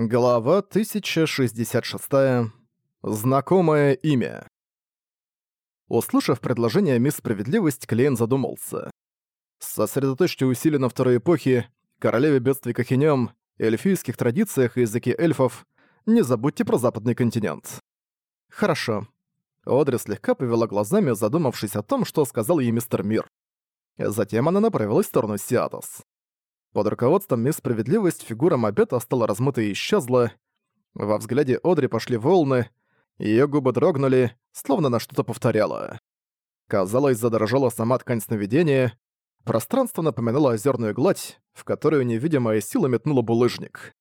Глава 1066. Знакомое имя. Услышав предложение «Мисс Справедливость», Клейн задумался. Сосредоточьте усилия на второй эпохе, королеве бедствий Кахинём, эльфийских традициях и языке эльфов. Не забудьте про западный континент. Хорошо. Одри слегка повела глазами, задумавшись о том, что сказал ей мистер Мир. Затем она направилась в сторону Сиатос. Под руководством мисс Справедливость фигура Мапета стала размытой и исчезла. Во взгляде Одри пошли волны, ее губы дрогнули, словно на что-то повторяла. Казалось, задрожала сама ткань сновидения, пространство напоминало озерную гладь, в которую невидимая сила метнула булыжник.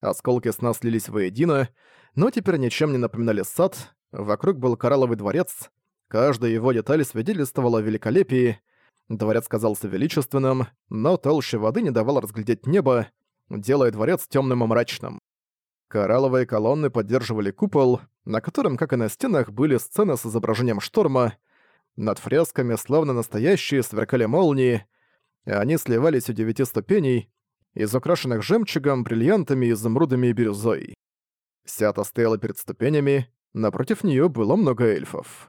Осколки сна слились воедино, но теперь ничем не напоминали сад, вокруг был коралловый дворец, каждая его деталь свидетельствовала о великолепии, Дворец казался величественным, но толще воды не давал разглядеть небо, делая дворец темным и мрачным. Коралловые колонны поддерживали купол, на котором, как и на стенах, были сцены с изображением шторма. Над фресками, словно настоящие, сверкали молнии, и они сливались у девяти ступеней, из украшенных жемчугом, бриллиантами, изумрудами и бирюзой. Сята стояла перед ступенями, напротив нее было много эльфов.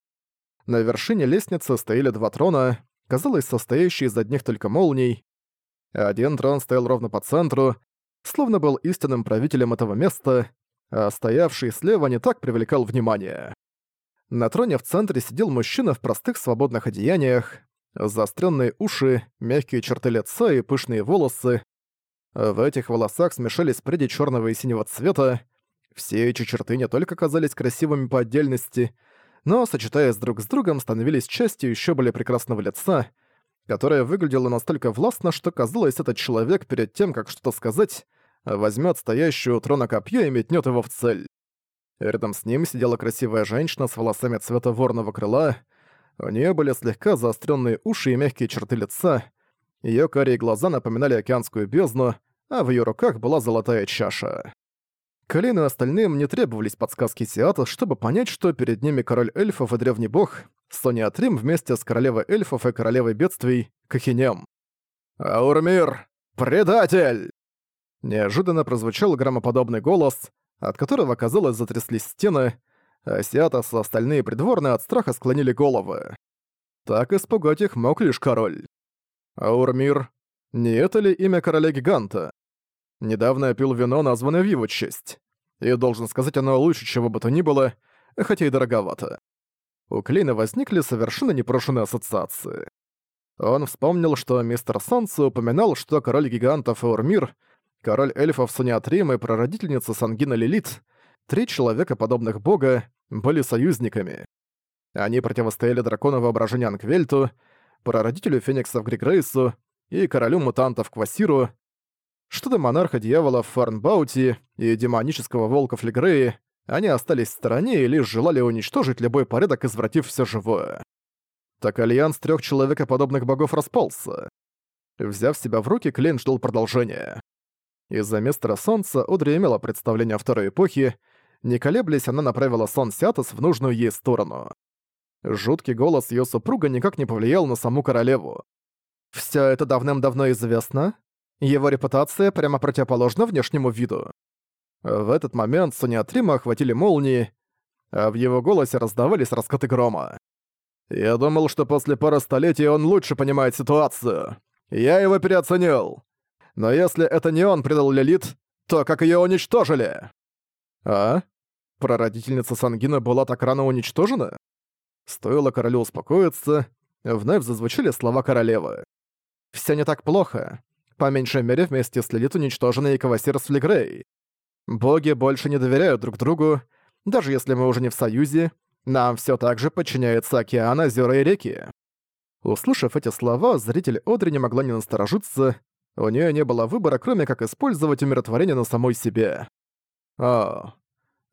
На вершине лестницы стояли два трона, казалось состоящий из одних только молний. А один трон стоял ровно по центру, словно был истинным правителем этого места, а стоявший слева не так привлекал внимание. На троне в центре сидел мужчина в простых свободных одеяниях, заостренные уши, мягкие черты лица и пышные волосы. В этих волосах смешались пряди черного и синего цвета. Все эти черты не только казались красивыми по отдельности — но, сочетаясь друг с другом, становились частью еще более прекрасного лица, которое выглядело настолько властно, что казалось, этот человек перед тем, как что-то сказать, возьмет стоящую у трона копье и метнет его в цель. Рядом с ним сидела красивая женщина с волосами цвета ворного крыла. У нее были слегка заостренные уши и мягкие черты лица. Ее карие глаза напоминали океанскую бездну, а в ее руках была золотая чаша. Колин и остальным не требовались подсказки Сиатл, чтобы понять, что перед ними король эльфов и древний бог, Соня Трим вместе с королевой эльфов и королевой бедствий Кахинем. «Аурмир! Предатель!» Неожиданно прозвучал громоподобный голос, от которого, казалось, затряслись стены, а Сиатос и остальные придворные от страха склонили головы. Так испугать их мог лишь король. Аурмир — не это ли имя короля-гиганта? Недавно я пил вино, названное в его честь. И, должен сказать, оно лучше чего бы то ни было, хотя и дороговато. У Клейна возникли совершенно непрошенные ассоциации. Он вспомнил, что мистер Солнце упоминал, что король гигантов Эурмир, король эльфов Сониатрим и прародительница Сангина Лилит, три человека, подобных бога, были союзниками. Они противостояли дракону воображения Анквельту, прародителю фениксов Григрейсу и королю мутантов Квасиру, что до монарха дьявола Фарнбаути и демонического волка Флегреи, они остались в стороне и лишь желали уничтожить любой порядок, извратив все живое. Так альянс трех человекоподобных богов распался. Взяв себя в руки, Клейн ждал продолжения. Из-за мистера Солнца Одри имела представление о второй эпохе, не колеблясь, она направила Сон Сиатос в нужную ей сторону. Жуткий голос ее супруга никак не повлиял на саму королеву. Все это давным-давно известно, его репутация прямо противоположна внешнему виду. В этот момент Сониатрима охватили молнии, а в его голосе раздавались раскаты грома. «Я думал, что после пары столетий он лучше понимает ситуацию. Я его переоценил. Но если это не он предал Лилит, то как ее уничтожили?» «А? Прародительница Сангина была так рано уничтожена?» Стоило королю успокоиться, вновь зазвучали слова королевы. Все не так плохо. По меньшей мере, вместе с Лилит уничтожено и Кавасирствле Грей. Боги больше не доверяют друг другу, даже если мы уже не в союзе, нам все так же подчиняется океан, озера и реки. Услышав эти слова, зритель Одри не могла не насторожиться. У нее не было выбора, кроме как использовать умиротворение на самой себе. А,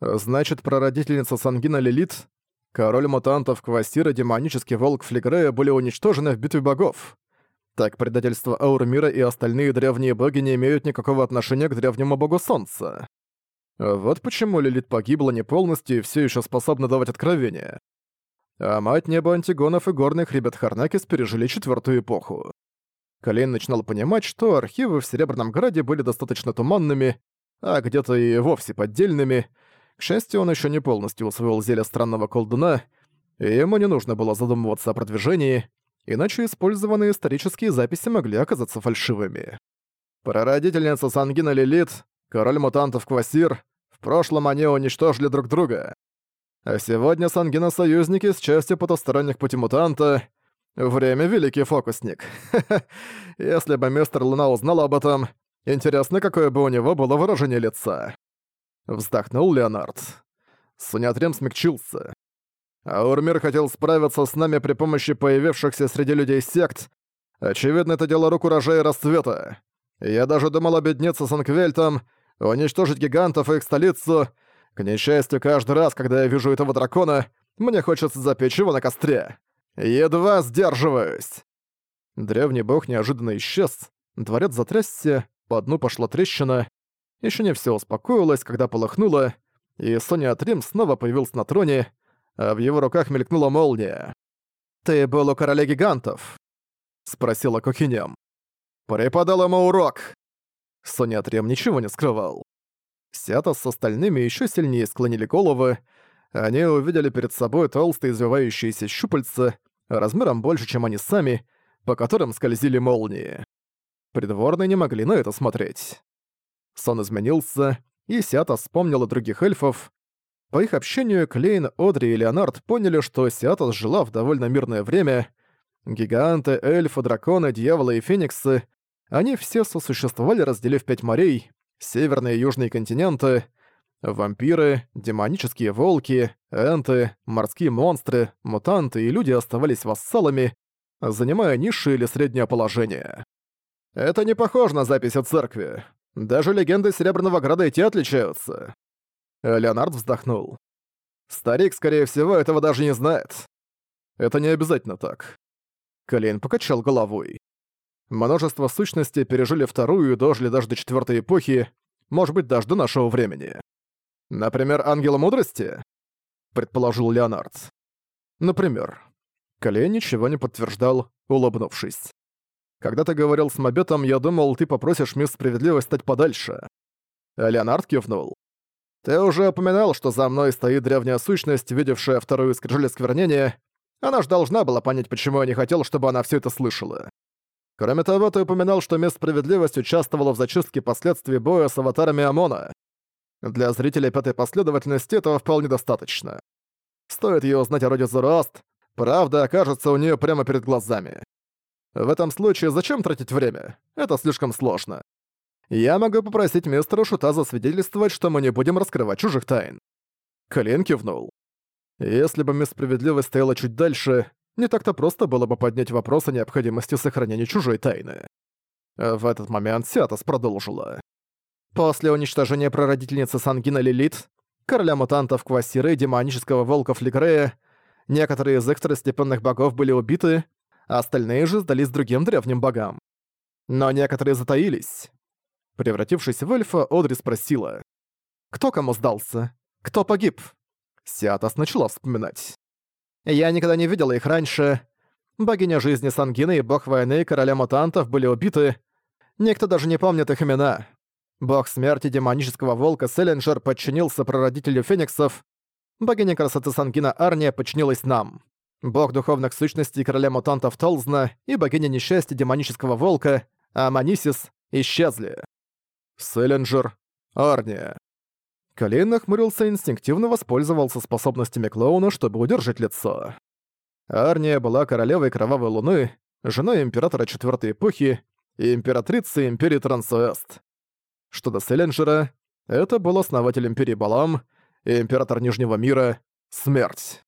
значит, прародительница Сангина Лилит, король мутантов Квасира, демонический волк Флегрея были уничтожены в битве богов. Так предательство Аурмира и остальные древние боги не имеют никакого отношения к древнему богу Солнца. Вот почему Лилит погибла не полностью и все еще способна давать откровения. А мать неба Антигонов и горных ребят Харнакис пережили четвертую эпоху. Колейн начинал понимать, что архивы в Серебряном Граде были достаточно туманными, а где-то и вовсе поддельными. К счастью, он еще не полностью усвоил зелье странного колдуна, и ему не нужно было задумываться о продвижении — иначе использованные исторические записи могли оказаться фальшивыми. Прародительница Сангина Лилит, король мутантов Квасир, в прошлом они уничтожили друг друга. А сегодня Сангина союзники с частью потусторонних пути мутанта. Время великий фокусник. Если бы мистер Луна узнал об этом, интересно, какое бы у него было выражение лица. Вздохнул Леонард. Сунятрем смягчился. Аурмир хотел справиться с нами при помощи появившихся среди людей сект. Очевидно, это дело рук урожая расцвета. Я даже думал обедниться с Анквельтом, уничтожить гигантов и их столицу. К несчастью, каждый раз, когда я вижу этого дракона, мне хочется запечь его на костре. Едва сдерживаюсь. Древний бог неожиданно исчез. Дворец затрясся, по дну пошла трещина. Еще не все успокоилось, когда полохнуло, и Соня Трим снова появился на троне — а в его руках мелькнула молния. «Ты был у короля гигантов?» — спросила Кокинем. «Преподал ему урок!» Соня Трем ничего не скрывал. Сята с остальными еще сильнее склонили головы, они увидели перед собой толстые извивающиеся щупальца, размером больше, чем они сами, по которым скользили молнии. Придворные не могли на это смотреть. Сон изменился, и Сиата вспомнила других эльфов, по их общению Клейн, Одри и Леонард поняли, что Сиэтл жила в довольно мирное время. Гиганты, эльфы, драконы, дьяволы и фениксы — они все сосуществовали, разделив пять морей, северные и южные континенты, вампиры, демонические волки, энты, морские монстры, мутанты и люди оставались вассалами, занимая низшее или среднее положение. Это не похоже на записи церкви. Даже легенды Серебряного Града и те отличаются. Леонард вздохнул. «Старик, скорее всего, этого даже не знает. Это не обязательно так». Колейн покачал головой. Множество сущностей пережили вторую и дожили даже до четвертой эпохи, может быть, даже до нашего времени. Например, Ангела Мудрости? Предположил Леонард. Например. Колей ничего не подтверждал, улыбнувшись. Когда ты говорил с Мобетом, я думал, ты попросишь мисс Справедливость стать подальше. Леонард кивнул. Ты уже упоминал, что за мной стоит древняя сущность, видевшая вторую скрижаль сквернения. Она же должна была понять, почему я не хотел, чтобы она все это слышала. Кроме того, ты упоминал, что Мест Справедливость участвовала в зачистке последствий боя с аватарами ОМОНа. Для зрителей пятой последовательности этого вполне достаточно. Стоит ее узнать о роде Зороаст, правда окажется у нее прямо перед глазами. В этом случае зачем тратить время? Это слишком сложно я могу попросить мистера Шута засвидетельствовать, что мы не будем раскрывать чужих тайн». Колин кивнул. Если бы мисс Справедливость стояла чуть дальше, не так-то просто было бы поднять вопрос о необходимости сохранения чужой тайны. А в этот момент Сиатас продолжила. После уничтожения прародительницы Сангина Лилит, короля мутантов Квасиры и демонического волка Флигрея, некоторые из их второстепенных богов были убиты, а остальные же сдались другим древним богам. Но некоторые затаились. Превратившись в эльфа, Одри спросила. «Кто кому сдался? Кто погиб?» Сиатас начала вспоминать. «Я никогда не видела их раньше. Богиня жизни Сангины и бог войны короля мутантов были убиты. Никто даже не помнит их имена. Бог смерти демонического волка Селлинджер подчинился прародителю фениксов. Богиня красоты Сангина Арния подчинилась нам. Бог духовных сущностей короля мутантов Толзна и богиня несчастья демонического волка Аманисис исчезли. Селлинджер, Арния. Колейн нахмурился и инстинктивно воспользовался способностями клоуна, чтобы удержать лицо. Арния была королевой Кровавой Луны, женой императора Четвертой Эпохи и императрицей Империи Трансуэст. Что до Селлинджера, это был основатель Империи Балам и император Нижнего Мира Смерть.